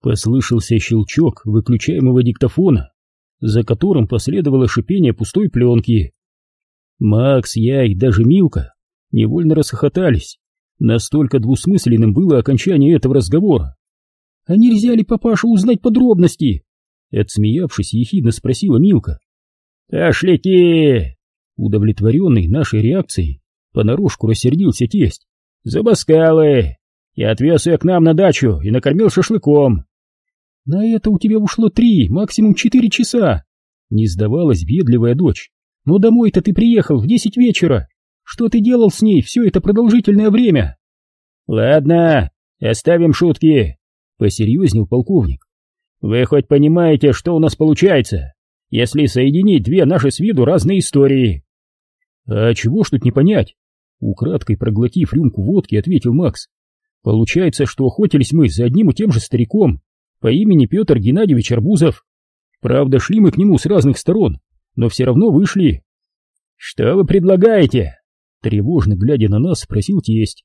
Послышался щелчок выключаемого диктофона, за которым последовало шипение пустой пленки. Макс, я и даже Милка невольно расхохотались. Настолько двусмысленным было окончание этого разговора. «А нельзя ли папаша узнать подробности?» Отсмеявшись, ехидно спросила Милка. «Пошляки!» Удовлетворенный нашей реакцией, понарошку рассердился тесть. «Забаскалы! Я отвез ее к нам на дачу и накормил шашлыком. На это у тебя ушло три, максимум четыре часа. Не сдавалась бедливая дочь. Но домой-то ты приехал в десять вечера. Что ты делал с ней все это продолжительное время? Ладно, оставим шутки, посерьезнел полковник. Вы хоть понимаете, что у нас получается, если соединить две наши с виду разные истории? А чего ж тут не понять? Украдкой проглотив рюмку водки, ответил Макс. Получается, что охотились мы за одним и тем же стариком по имени Петр Геннадьевич Арбузов. Правда, шли мы к нему с разных сторон, но все равно вышли. «Что вы предлагаете?» Тревожно глядя на нас, спросил тесть.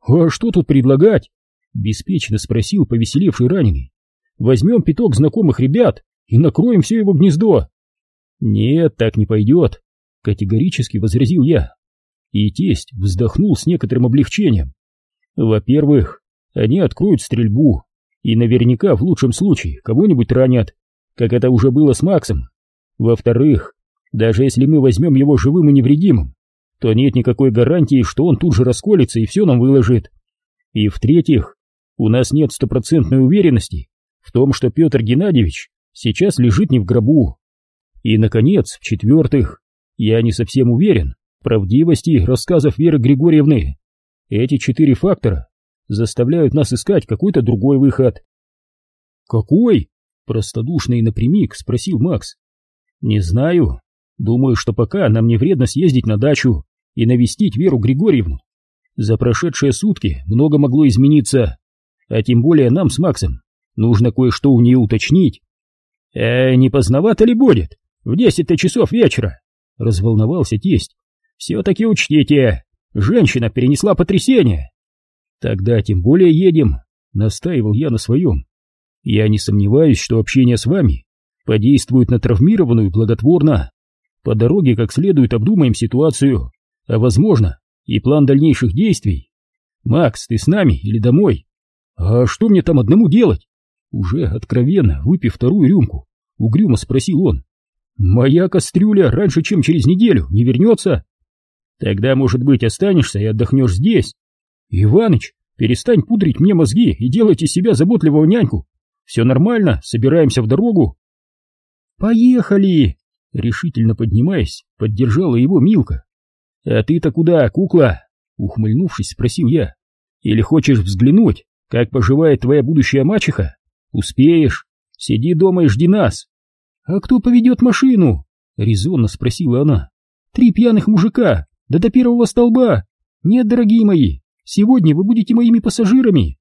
«А что тут предлагать?» Беспечно спросил повеселевший раненый. «Возьмем пяток знакомых ребят и накроем все его гнездо». «Нет, так не пойдет», — категорически возразил я. И тесть вздохнул с некоторым облегчением. Во-первых, они откроют стрельбу и наверняка в лучшем случае кого-нибудь ранят, как это уже было с Максом. Во-вторых, даже если мы возьмем его живым и невредимым, то нет никакой гарантии, что он тут же расколется и все нам выложит. И в-третьих, у нас нет стопроцентной уверенности в том, что Петр Геннадьевич сейчас лежит не в гробу. И, наконец, в-четвертых, я не совсем уверен в правдивости рассказов Веры Григорьевны. Эти четыре фактора заставляют нас искать какой-то другой выход. Какой? Простодушно и напрямик спросил Макс. Не знаю. Думаю, что пока нам не вредно съездить на дачу и навестить Веру Григорьевну. За прошедшие сутки много могло измениться, а тем более нам с Максом нужно кое-что у нее уточнить. «Э, не поздновато ли будет? В десять-то часов вечера!» — разволновался тесть. «Все-таки учтите, Женщина перенесла потрясение. Тогда тем более едем, настаивал я на своем. Я не сомневаюсь, что общение с вами подействует на травмированную благотворно. По дороге как следует обдумаем ситуацию, а возможно и план дальнейших действий. Макс, ты с нами или домой? А что мне там одному делать? Уже откровенно, выпив вторую рюмку, угрюмо спросил он. Моя кастрюля раньше, чем через неделю, не вернется? Тогда, может быть, останешься и отдохнешь здесь. Иваныч, перестань пудрить мне мозги и делать из себя заботливого няньку. Все нормально, собираемся в дорогу. Поехали! Решительно поднимаясь, поддержала его Милка. А ты-то куда, кукла? Ухмыльнувшись, спросил я. Или хочешь взглянуть, как поживает твоя будущая мачеха? Успеешь. Сиди дома и жди нас. А кто поведет машину? Резонно спросила она. Три пьяных мужика, да до первого столба! Нет, дорогие мои, сегодня вы будете моими пассажирами!»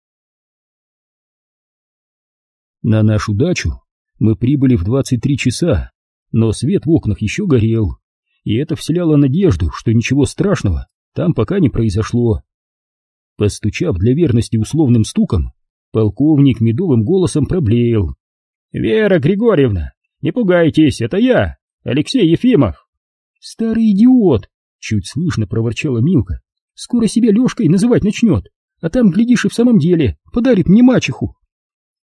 На нашу дачу мы прибыли в 23 часа, но свет в окнах еще горел, и это вселяло надежду, что ничего страшного там пока не произошло. Постучав для верности условным стуком, полковник медовым голосом проблеял. «Вера Григорьевна, не пугайтесь, это я, Алексей Ефимов!» «Старый идиот!» Чуть слышно проворчала Милка. Скоро себя Лешкой называть начнет, а там, глядишь, и в самом деле подарит мне мачеху.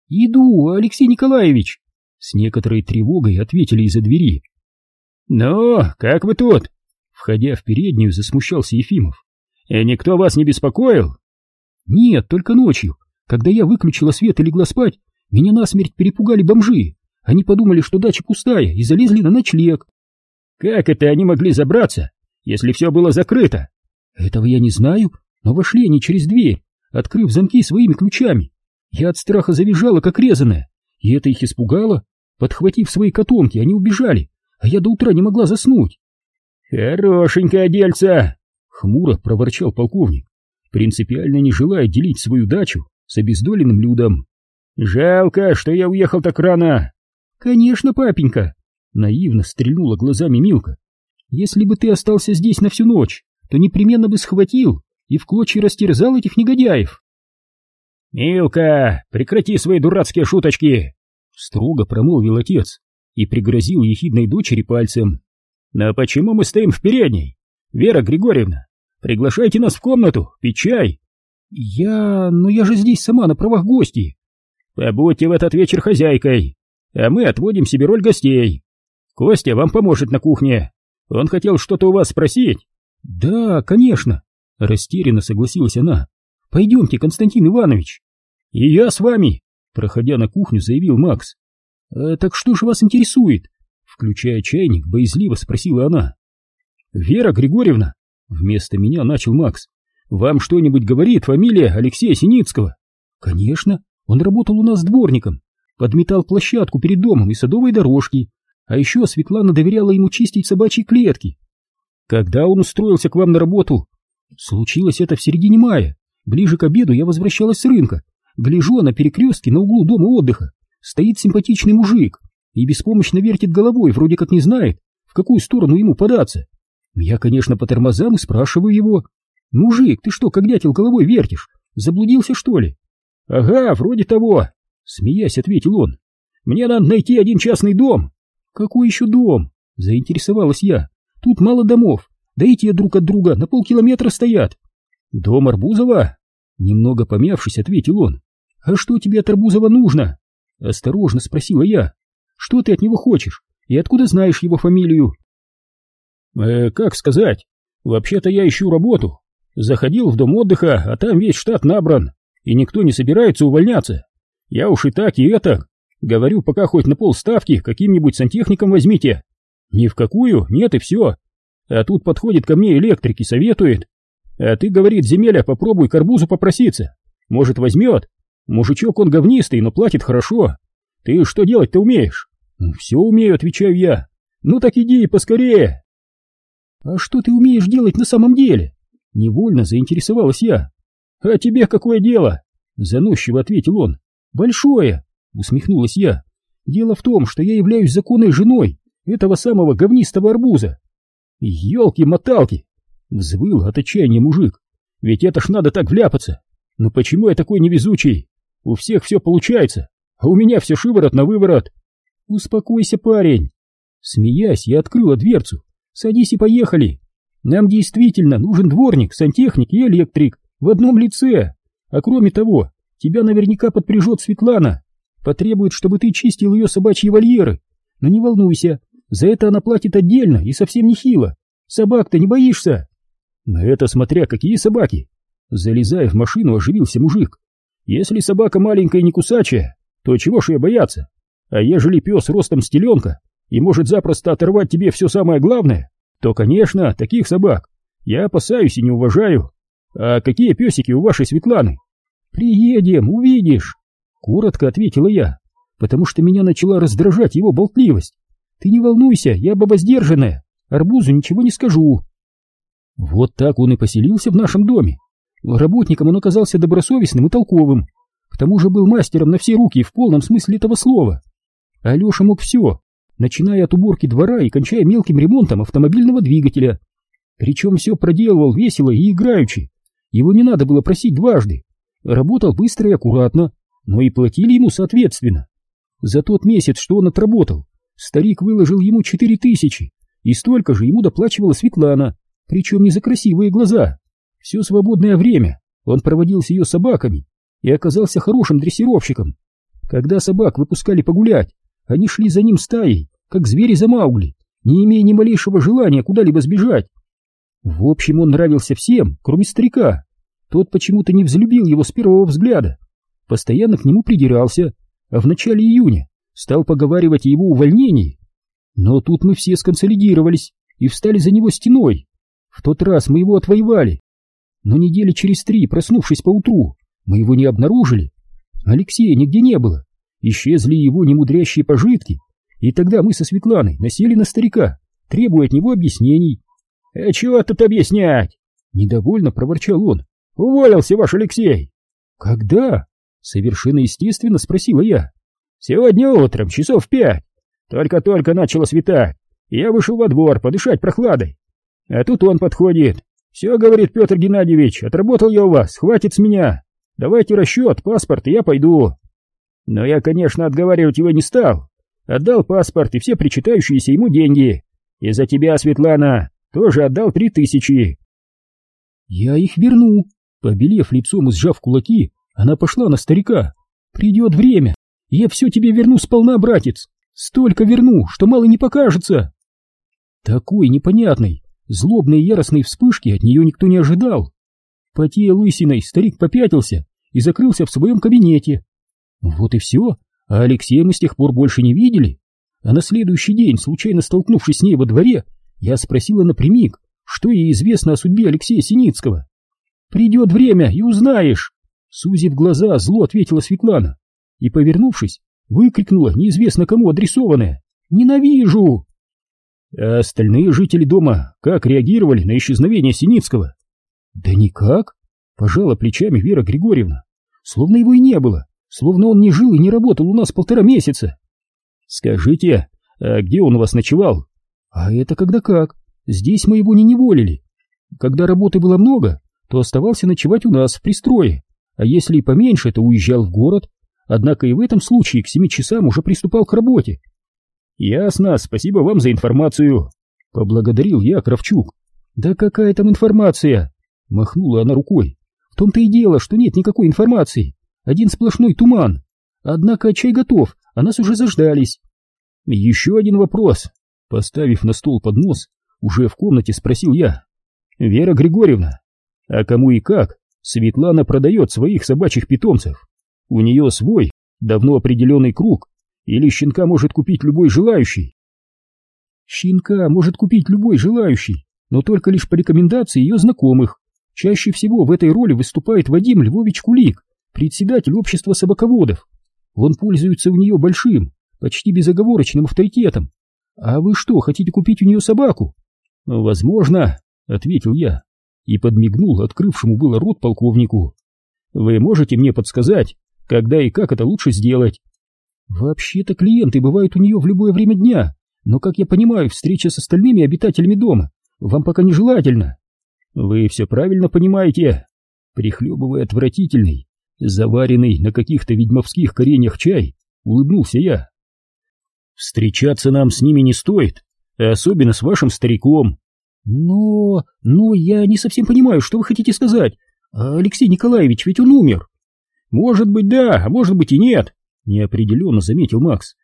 Иду, Алексей Николаевич! С некоторой тревогой ответили из-за двери. «Ну, как вы тут?» Входя в переднюю, засмущался Ефимов. «И «Э, никто вас не беспокоил?» «Нет, только ночью. Когда я выключила свет и легла спать, меня насмерть перепугали бомжи. Они подумали, что дача пустая, и залезли на ночлег». «Как это они могли забраться? если все было закрыто? Этого я не знаю, но вошли они через дверь, открыв замки своими ключами. Я от страха завизжала, как резаная, и это их испугало. Подхватив свои котомки, они убежали, а я до утра не могла заснуть. «Хорошенькое дельце!» — хмуро проворчал полковник, принципиально не желая делить свою дачу с обездоленным людом. «Жалко, что я уехал так рано!» «Конечно, папенька!» — наивно стрельнула глазами Милка. Если бы ты остался здесь на всю ночь, то непременно бы схватил и в клочья растерзал этих негодяев. «Милка, прекрати свои дурацкие шуточки!» Строго промолвил отец и пригрозил ехидной дочери пальцем. «Но почему мы стоим в передней? Вера Григорьевна, приглашайте нас в комнату, пить чай!» «Я... ну я же здесь сама на правах гостей!» «Побудьте в этот вечер хозяйкой, а мы отводим себе роль гостей. Костя вам поможет на кухне. Он хотел что-то у вас спросить?» «Да, конечно!» — растерянно согласилась она. «Пойдемте, Константин Иванович!» «И я с вами!» — проходя на кухню, заявил Макс. «А, «Так что же вас интересует?» Включая чайник, боязливо спросила она. «Вера Григорьевна!» — вместо меня начал Макс. «Вам что-нибудь говорит фамилия Алексея Синицкого?» «Конечно, он работал у нас дворником, подметал площадку перед домом и садовой дорожки, а еще Светлана доверяла ему чистить собачьи клетки. Когда он устроился к вам на работу? Случилось это в середине мая. Ближе к обеду я возвращалась с рынка. Гляжу, а на перекрестке на углу дома отдыха стоит симпатичный мужик и беспомощно вертит головой, вроде как не знает, в какую сторону ему податься. Я, конечно, по тормозам и спрашиваю его. «Мужик, ты что, как дятел головой вертишь? Заблудился, что ли?» «Ага, вроде того», — смеясь, ответил он. «Мне надо найти один частный дом». «Какой еще дом?» — заинтересовалась я. «Тут мало домов, да и те друг от друга на полкилометра стоят». «Дом Арбузова?» Немного помявшись, ответил он. «А что тебе от Арбузова нужно?» Осторожно спросила я. «Что ты от него хочешь? И откуда знаешь его фамилию?» «Э, как сказать? Вообще-то я ищу работу. Заходил в дом отдыха, а там весь штат набран, и никто не собирается увольняться. Я уж и так, и это. Говорю, пока хоть на полставки каким-нибудь сантехником возьмите. Ни в какую, нет и все. А тут подходит ко мне электрик и советует. А ты, говорит, земеля, попробуй к арбузу попроситься. Может, возьмет. Мужичок он говнистый, но платит хорошо. Ты что делать-то умеешь? Все умею, отвечаю я. Ну так иди поскорее. А что ты умеешь делать на самом деле? Невольно заинтересовалась я. А тебе какое дело? Заносчиво ответил он. Большое, усмехнулась я. Дело в том, что я являюсь законной женой этого самого говнистого арбуза. Ёлки-моталки! Взвыл от отчаяния мужик. Ведь это ж надо так вляпаться. Ну почему я такой невезучий? У всех все получается, а у меня все шиворот на выворот. Успокойся, парень. Смеясь, я открыла дверцу. Садись и поехали. Нам действительно нужен дворник, сантехник и электрик в одном лице. А кроме того, тебя наверняка подпряжет Светлана. Потребует, чтобы ты чистил ее собачьи вольеры. Но не волнуйся, за это она платит отдельно и совсем нехило. Собак-то не боишься? На это смотря какие собаки. Залезая в машину, оживился мужик. Если собака маленькая и не кусачая, то чего ж ее бояться? А ежели пес ростом стеленка и может запросто оторвать тебе все самое главное, то, конечно, таких собак я опасаюсь и не уважаю. А какие песики у вашей Светланы? Приедем, увидишь, коротко ответила я, потому что меня начала раздражать его болтливость. Ты не волнуйся, я баба сдержанная, арбузу ничего не скажу. Вот так он и поселился в нашем доме. Работником он оказался добросовестным и толковым. К тому же был мастером на все руки в полном смысле этого слова. Алеша мог все, начиная от уборки двора и кончая мелким ремонтом автомобильного двигателя. Причем все проделывал весело и играючи. Его не надо было просить дважды. Работал быстро и аккуратно, но и платили ему соответственно. За тот месяц, что он отработал, старик выложил ему четыре тысячи, и столько же ему доплачивала Светлана, причем не за красивые глаза. Все свободное время он проводил с ее собаками и оказался хорошим дрессировщиком. Когда собак выпускали погулять, они шли за ним стаей, как звери за Маугли, не имея ни малейшего желания куда-либо сбежать. В общем, он нравился всем, кроме старика. Тот почему-то не взлюбил его с первого взгляда, постоянно к нему придирался, а в начале июня стал поговаривать о его увольнении. Но тут мы все сконсолидировались и встали за него стеной. В тот раз мы его отвоевали. Но недели через три, проснувшись поутру, мы его не обнаружили. Алексея нигде не было. Исчезли его немудрящие пожитки. И тогда мы со Светланой насели на старика, требуя от него объяснений. «А чего тут объяснять?» Недовольно проворчал он. «Уволился ваш Алексей!» «Когда?» Совершенно естественно спросила я. «Сегодня утром, часов пять. Только-только начало светать. Я вышел во двор подышать прохладой. А тут он подходит. Все, говорит Петр Геннадьевич, отработал я у вас, хватит с меня. Давайте расчет, паспорт, и я пойду. Но я, конечно, отговаривать его не стал. Отдал паспорт и все причитающиеся ему деньги. И за тебя, Светлана, тоже отдал три тысячи. Я их верну. Побелев лицом и сжав кулаки, она пошла на старика. Придет время. Я все тебе верну сполна, братец. Столько верну, что мало не покажется. Такой непонятной, злобной и яростной вспышки от нее никто не ожидал. Потея лысиной, старик попятился и закрылся в своем кабинете. Вот и все, а Алексея мы с тех пор больше не видели. А на следующий день, случайно столкнувшись с ней во дворе, я спросила напрямик, что ей известно о судьбе Алексея Синицкого. «Придет время, и узнаешь!» Сузив глаза, зло ответила Светлана и, повернувшись, выкрикнула неизвестно кому адресованное «Ненавижу!». А остальные жители дома как реагировали на исчезновение Синицкого? Да никак, пожала плечами Вера Григорьевна, словно его и не было, словно он не жил и не работал у нас полтора месяца. Скажите, а где он у вас ночевал? А это когда как? Здесь мы его не неволили. Когда работы было много, то оставался ночевать у нас в пристрое, а если и поменьше, то уезжал в город, однако и в этом случае к семи часам уже приступал к работе. Ясно, спасибо вам за информацию. Поблагодарил я Кравчук. Да какая там информация? Махнула она рукой. В том-то и дело, что нет никакой информации. Один сплошной туман. Однако чай готов, а нас уже заждались. Еще один вопрос. Поставив на стол поднос, уже в комнате спросил я. Вера Григорьевна, а кому и как Светлана продает своих собачьих питомцев? У нее свой, давно определенный круг, или щенка может купить любой желающий? Щенка может купить любой желающий, но только лишь по рекомендации ее знакомых. Чаще всего в этой роли выступает Вадим Львович Кулик, председатель общества собаководов. Он пользуется у нее большим, почти безоговорочным авторитетом. А вы что, хотите купить у нее собаку? Возможно, ответил я и подмигнул открывшему было рот полковнику. Вы можете мне подсказать, когда и как это лучше сделать? Вообще-то клиенты бывают у нее в любое время дня, но, как я понимаю, встреча с остальными обитателями дома вам пока нежелательно. Вы все правильно понимаете. Прихлебывая отвратительный, заваренный на каких-то ведьмовских кореньях чай, улыбнулся я. Встречаться нам с ними не стоит, особенно с вашим стариком. Но... но я не совсем понимаю, что вы хотите сказать. Алексей Николаевич, ведь он умер. Может быть, да, а может быть и нет, неопределенно заметил Макс.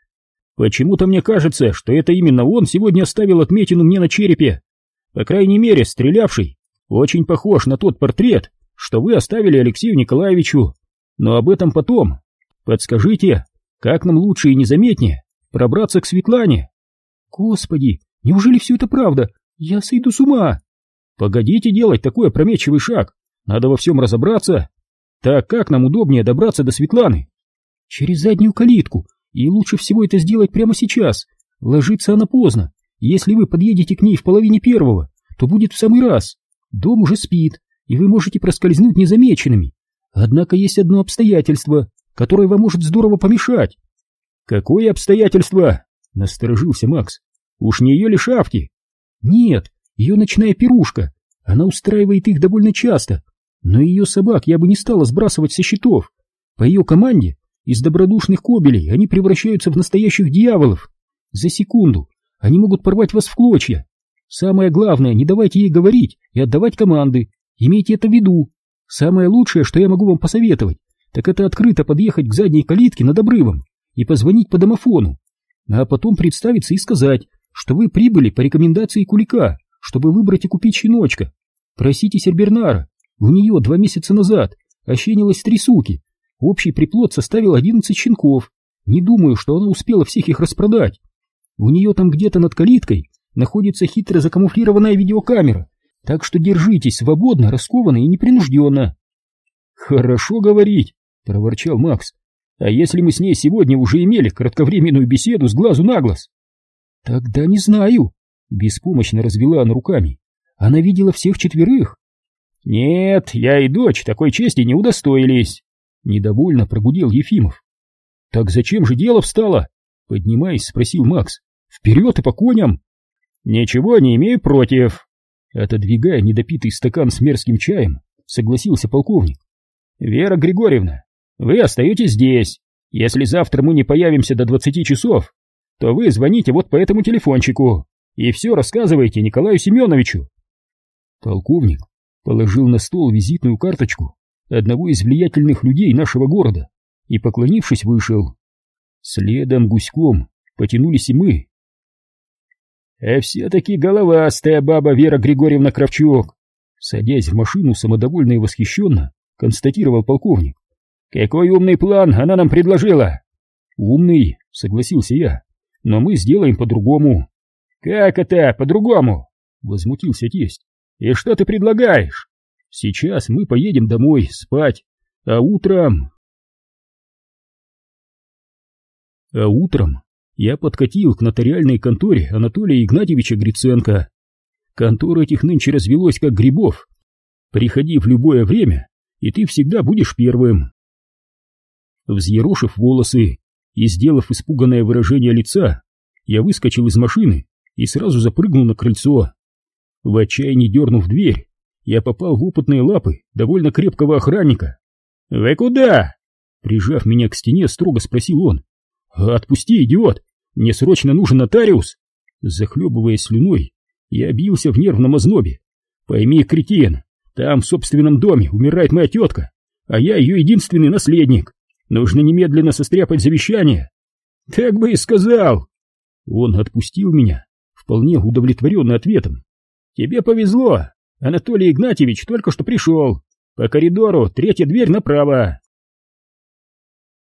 Почему-то мне кажется, что это именно он сегодня оставил отметину мне на черепе. По крайней мере, стрелявший очень похож на тот портрет, что вы оставили Алексею Николаевичу. Но об этом потом. Подскажите, как нам лучше и незаметнее пробраться к Светлане? Господи, неужели все это правда? Я сойду с ума. Погодите делать такой опрометчивый шаг. Надо во всем разобраться. Так как нам удобнее добраться до Светланы? Через заднюю калитку. И лучше всего это сделать прямо сейчас. Ложиться она поздно. Если вы подъедете к ней в половине первого, то будет в самый раз. Дом уже спит, и вы можете проскользнуть незамеченными. Однако есть одно обстоятельство, которое вам может здорово помешать. Какое обстоятельство? Насторожился Макс. Уж не ее ли шавки? Нет, ее ночная пирушка. Она устраивает их довольно часто. Но ее собак я бы не стала сбрасывать со счетов. По ее команде из добродушных кобелей они превращаются в настоящих дьяволов. За секунду они могут порвать вас в клочья. Самое главное, не давайте ей говорить и отдавать команды. Имейте это в виду. Самое лучшее, что я могу вам посоветовать, так это открыто подъехать к задней калитке над обрывом и позвонить по домофону, а потом представиться и сказать, что вы прибыли по рекомендации Кулика, чтобы выбрать и купить щеночка. Просите Сербернара, у нее два месяца назад ощенилось три суки, общий приплод составил одиннадцать щенков. Не думаю, что она успела всех их распродать. У нее там где-то над калиткой находится хитро закамуфлированная видеокамера, так что держитесь свободно, раскованно и непринужденно. Хорошо говорить, проворчал Макс. А если мы с ней сегодня уже имели кратковременную беседу с глазу на глаз? Тогда не знаю, беспомощно развела она руками. Она видела всех четверых. Нет, я и дочь такой чести не удостоились, недовольно прогудел Ефимов. Так зачем же дело встало? Поднимаясь, спросил Макс. Вперед и по коням! Ничего не имею против. Отодвигая недопитый стакан с мерзким чаем, согласился полковник. Вера Григорьевна, вы остаетесь здесь. Если завтра мы не появимся до двадцати часов, то вы звоните вот по этому телефончику и все рассказывайте Николаю Семеновичу. Полковник положил на стол визитную карточку одного из влиятельных людей нашего города и, поклонившись, вышел. Следом гуськом потянулись и мы. «А все-таки головастая баба Вера Григорьевна Кравчук!» Садясь в машину, самодовольно и восхищенно, констатировал полковник. «Какой умный план она нам предложила!» «Умный», — согласился я, — «но мы сделаем по-другому». «Как это по-другому?» — возмутился тесть. «И что ты предлагаешь?» «Сейчас мы поедем домой спать, а утром...» А утром я подкатил к нотариальной конторе Анатолия Игнатьевича Гриценко. Контор этих нынче развелось как грибов. Приходи в любое время, и ты всегда будешь первым. Взъерошив волосы и сделав испуганное выражение лица, я выскочил из машины и сразу запрыгнул на крыльцо. В отчаянии дернув дверь, я попал в опытные лапы довольно крепкого охранника. «Вы куда?» Прижав меня к стене, строго спросил он. «Отпусти, идиот! Мне срочно нужен нотариус!» Захлебываясь слюной, я бился в нервном ознобе. «Пойми, кретин, там в собственном доме умирает моя тетка, а я ее единственный наследник. Нужно немедленно состряпать завещание!» «Так бы и сказал!» Он отпустил меня, вполне удовлетворенный ответом. «Тебе повезло! Анатолий Игнатьевич только что пришел. По коридору третья дверь направо!»